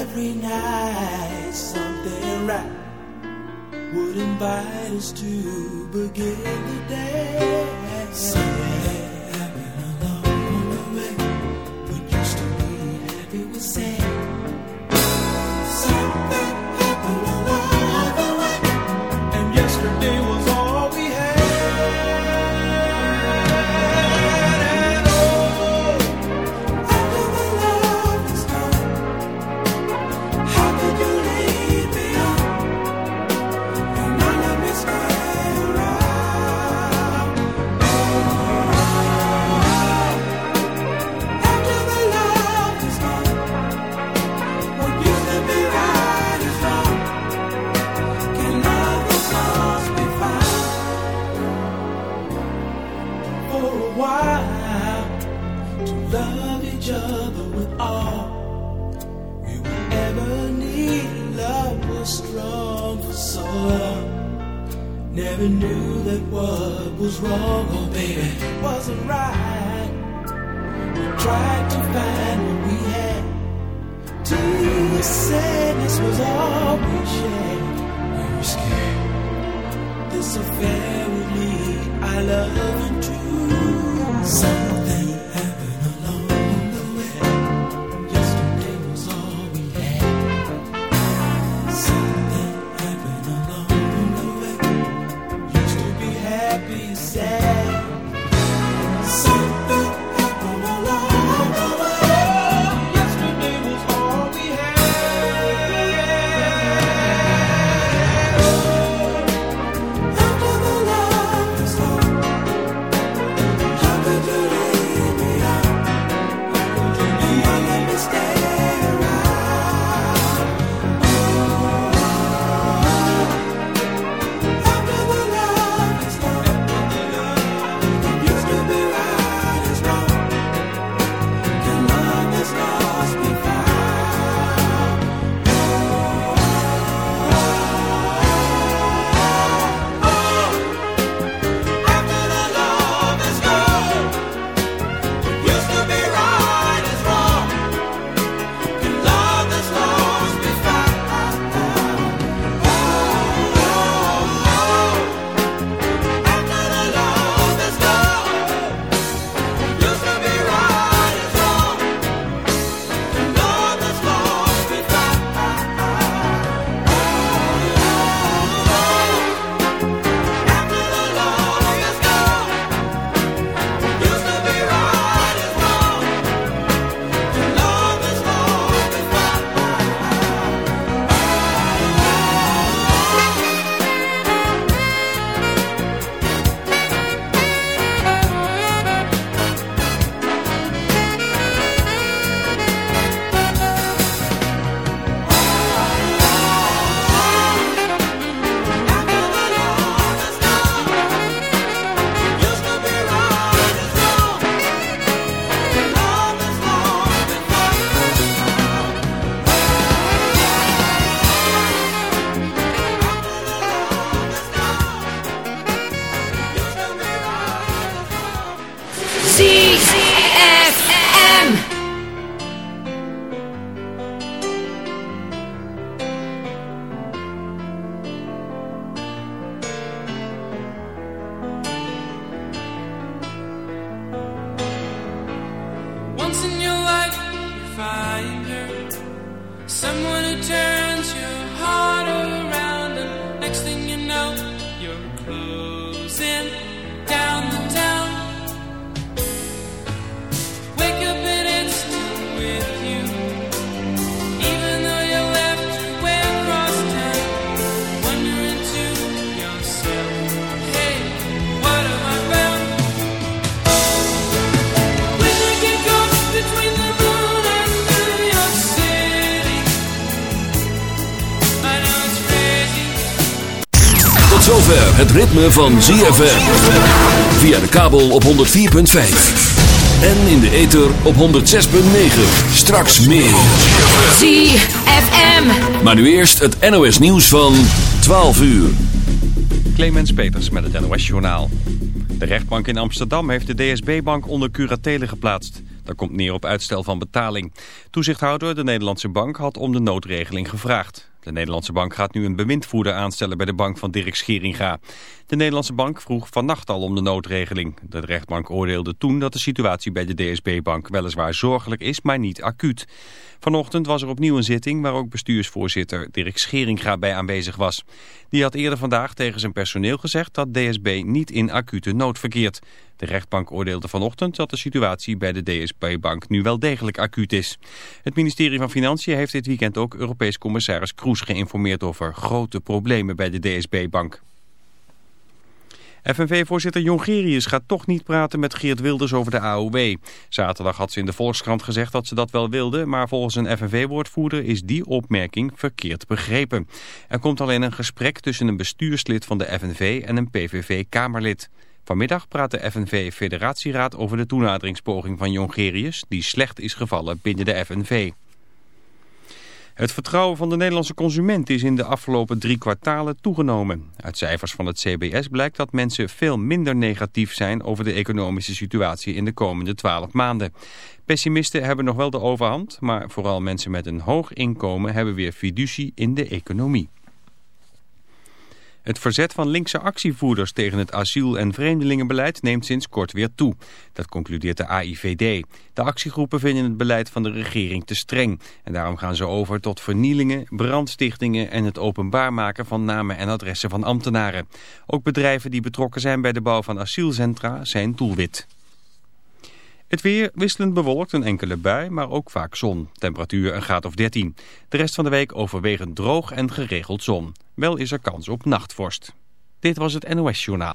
every night something right would invite us to begin the day. was wrong, oh baby, wasn't right. We tried to find what we had. Deep sadness was all we shared. We were scared. This affair with me, I love you too. Someone van ZFM. Via de kabel op 104.5. En in de ether op 106.9. Straks meer. ZFM. Maar nu eerst het NOS nieuws van 12 uur. Clemens Peters met het NOS Journaal. De rechtbank in Amsterdam heeft de DSB-bank onder curatele geplaatst. Daar komt neer op uitstel van betaling. Toezichthouder, de Nederlandse bank, had om de noodregeling gevraagd. De Nederlandse Bank gaat nu een bewindvoerder aanstellen bij de bank van Dirk Scheringa. De Nederlandse Bank vroeg vannacht al om de noodregeling. De rechtbank oordeelde toen dat de situatie bij de DSB-bank weliswaar zorgelijk is, maar niet acuut. Vanochtend was er opnieuw een zitting waar ook bestuursvoorzitter Dirk Scheringa bij aanwezig was. Die had eerder vandaag tegen zijn personeel gezegd dat DSB niet in acute nood verkeert. De rechtbank oordeelde vanochtend dat de situatie bij de DSB-bank nu wel degelijk acuut is. Het ministerie van Financiën heeft dit weekend ook Europees commissaris Kroes geïnformeerd over grote problemen bij de DSB-bank. FNV-voorzitter Jongerius gaat toch niet praten met Geert Wilders over de AOW. Zaterdag had ze in de Volkskrant gezegd dat ze dat wel wilde, maar volgens een FNV-woordvoerder is die opmerking verkeerd begrepen. Er komt alleen een gesprek tussen een bestuurslid van de FNV en een PVV-kamerlid. Vanmiddag praat de FNV-federatieraad over de toenaderingspoging van Jongerius, die slecht is gevallen binnen de FNV. Het vertrouwen van de Nederlandse consument is in de afgelopen drie kwartalen toegenomen. Uit cijfers van het CBS blijkt dat mensen veel minder negatief zijn over de economische situatie in de komende twaalf maanden. Pessimisten hebben nog wel de overhand, maar vooral mensen met een hoog inkomen hebben weer fiducie in de economie. Het verzet van linkse actievoerders tegen het asiel- en vreemdelingenbeleid neemt sinds kort weer toe. Dat concludeert de AIVD. De actiegroepen vinden het beleid van de regering te streng. En daarom gaan ze over tot vernielingen, brandstichtingen en het openbaar maken van namen en adressen van ambtenaren. Ook bedrijven die betrokken zijn bij de bouw van asielcentra zijn doelwit. Het weer wisselend bewolkt, een enkele bui, maar ook vaak zon. Temperatuur een graad of 13. De rest van de week overwegend droog en geregeld zon. Wel is er kans op nachtvorst. Dit was het NOS Journaal.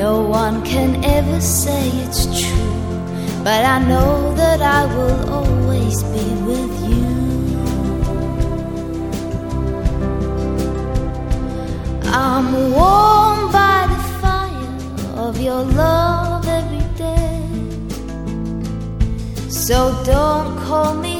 No one can ever say it's true, but I know that I will always be with you. I'm warmed by the fire of your love every day. So don't call me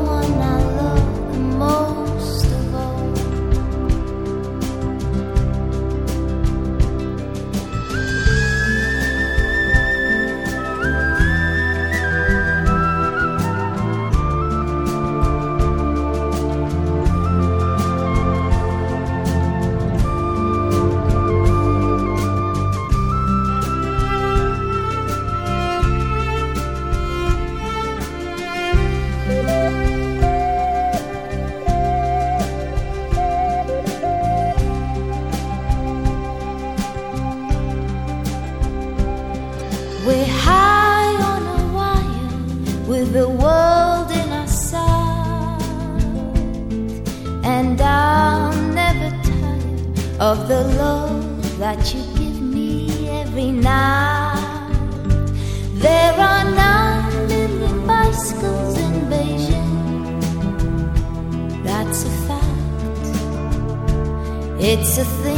It's a thing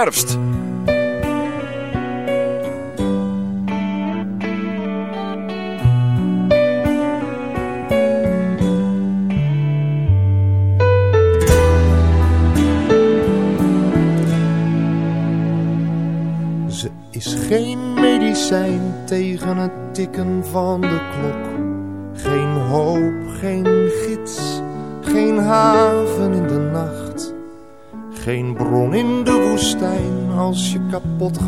herfst.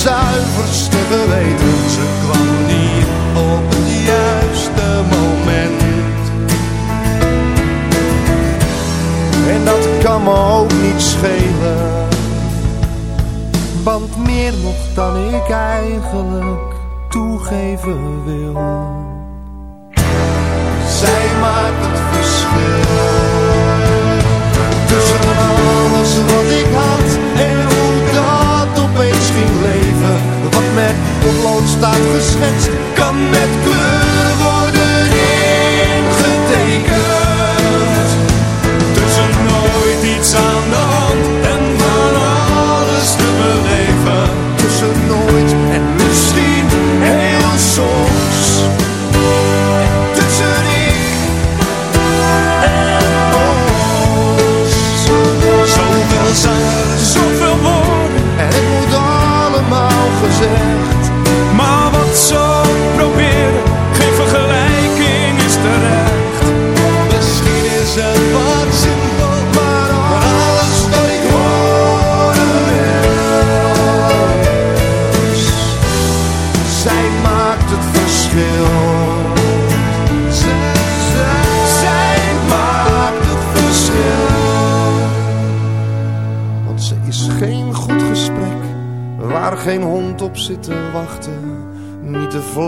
zuiverste geweten. Ze kwam niet op het juiste moment. En dat kan me ook niet schelen. Want meer nog dan ik eigenlijk toegeven wil. Zij maakt het verschil. Tussen alles wat ik had en hoe dat opeens ging leven. Wat met potlood staat geschetst, kan met kleur worden ingetekend.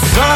the sun.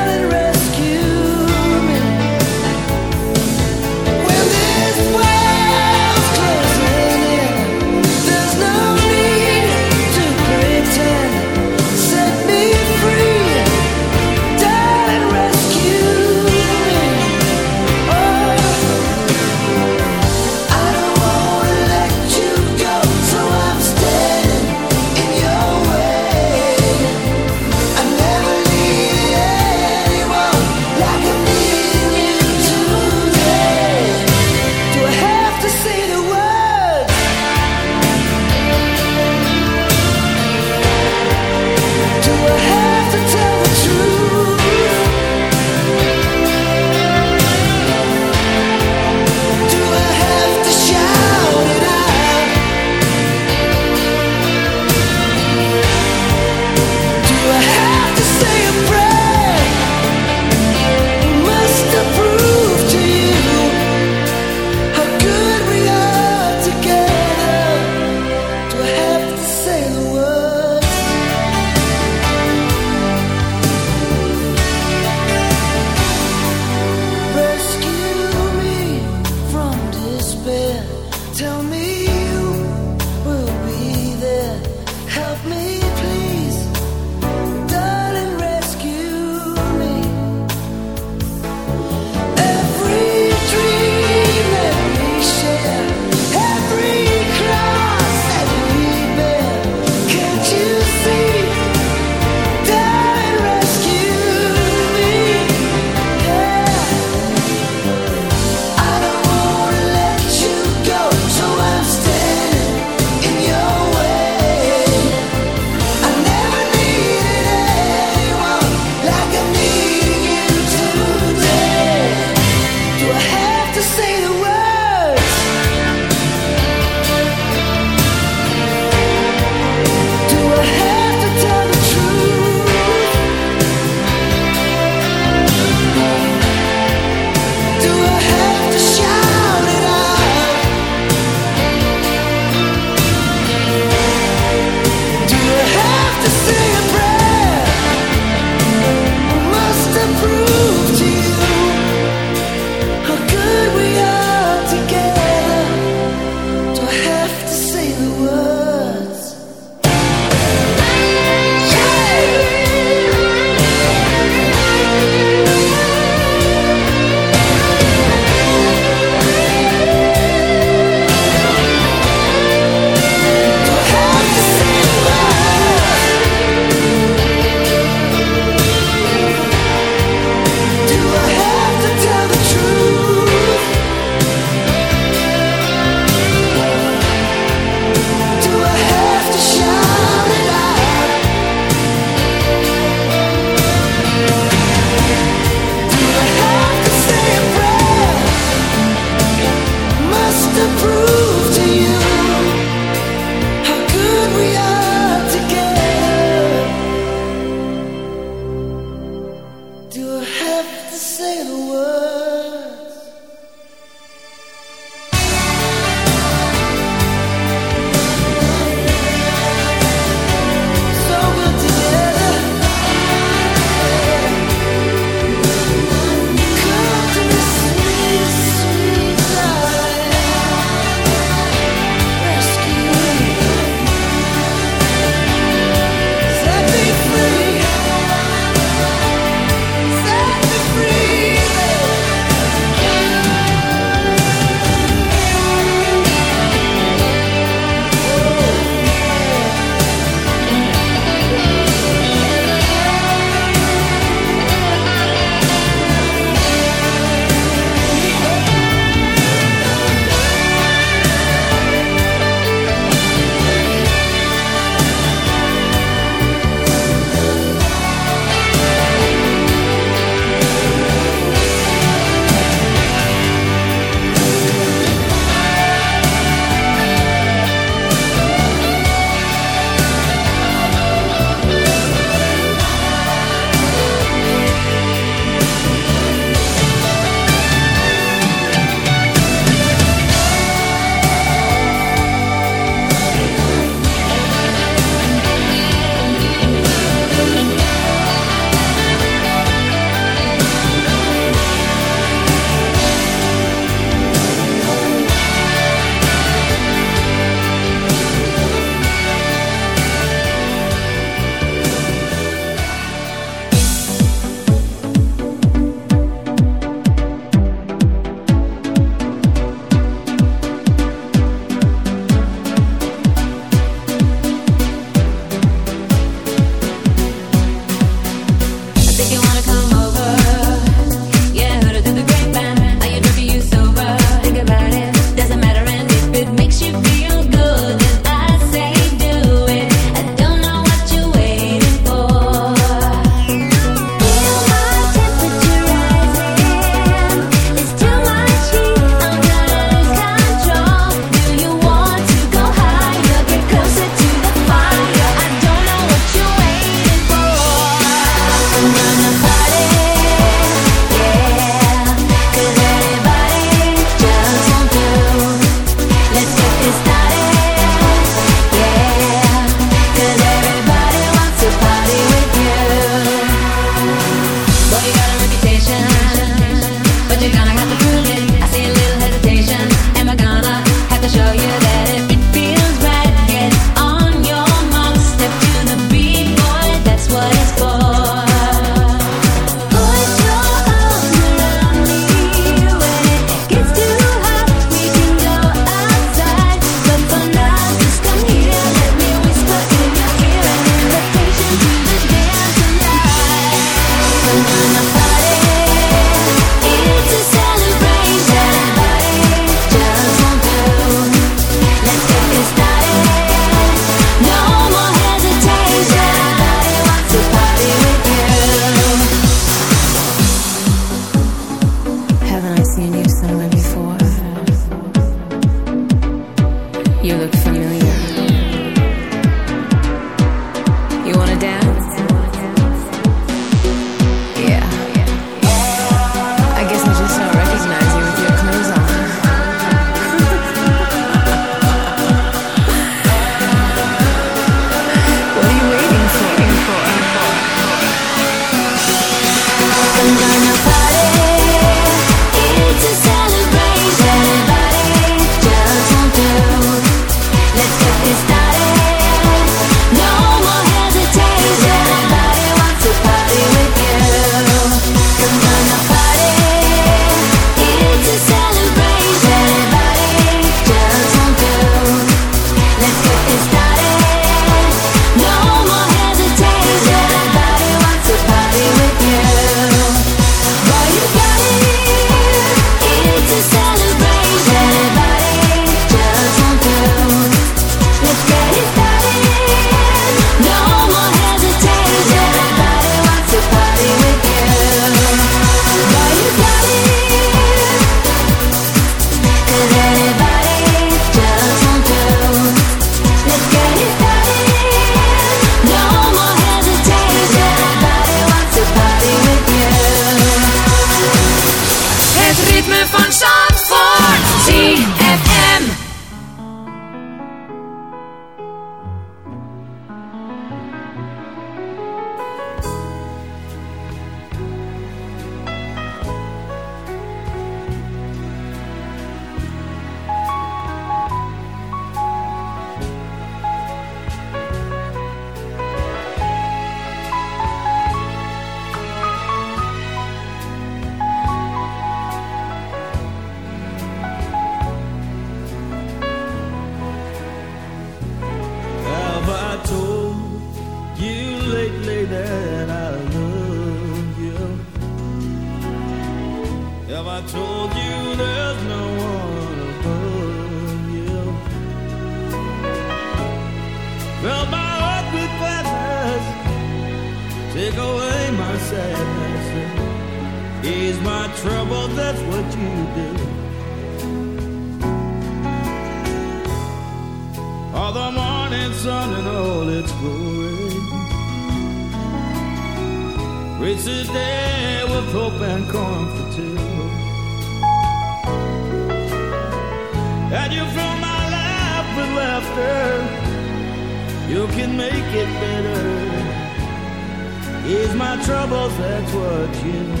Troubles, that's what you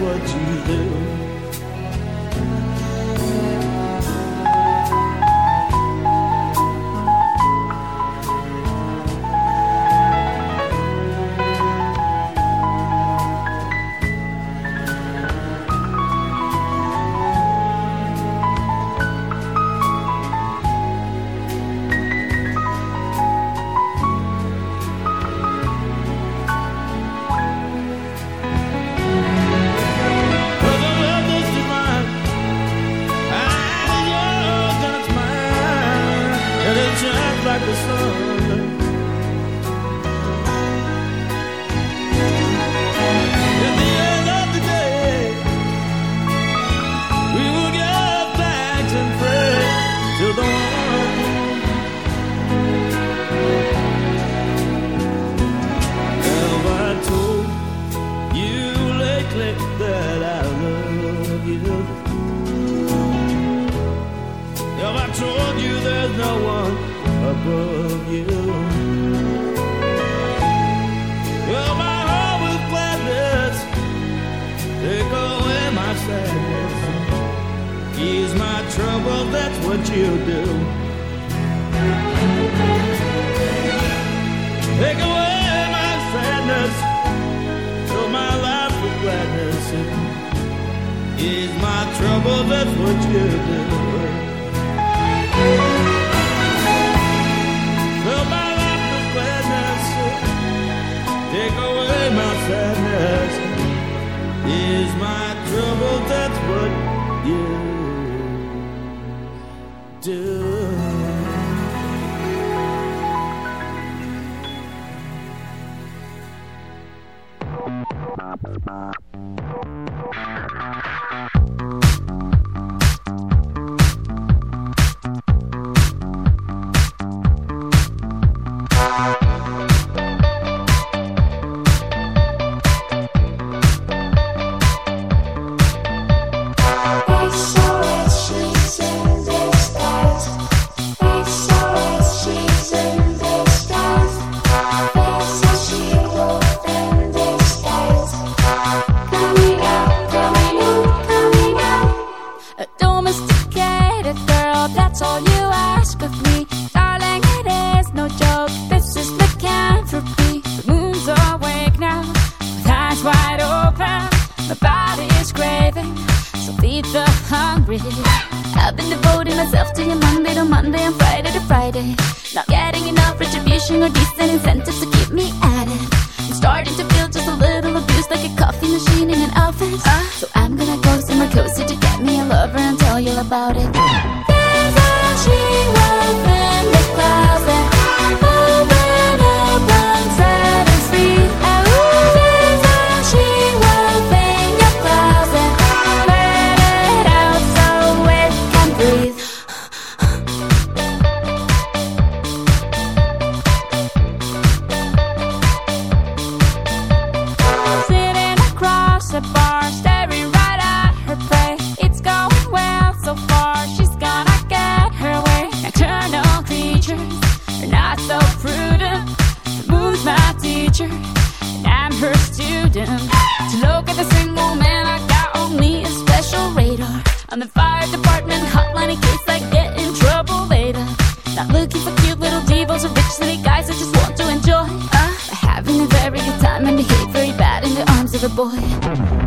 what Bye. I'm the fire department hotline in case I get in trouble later. Not looking for cute little devils or rich city guys, I just want to enjoy. Uh, having a very good time and behave very bad in the arms of a boy.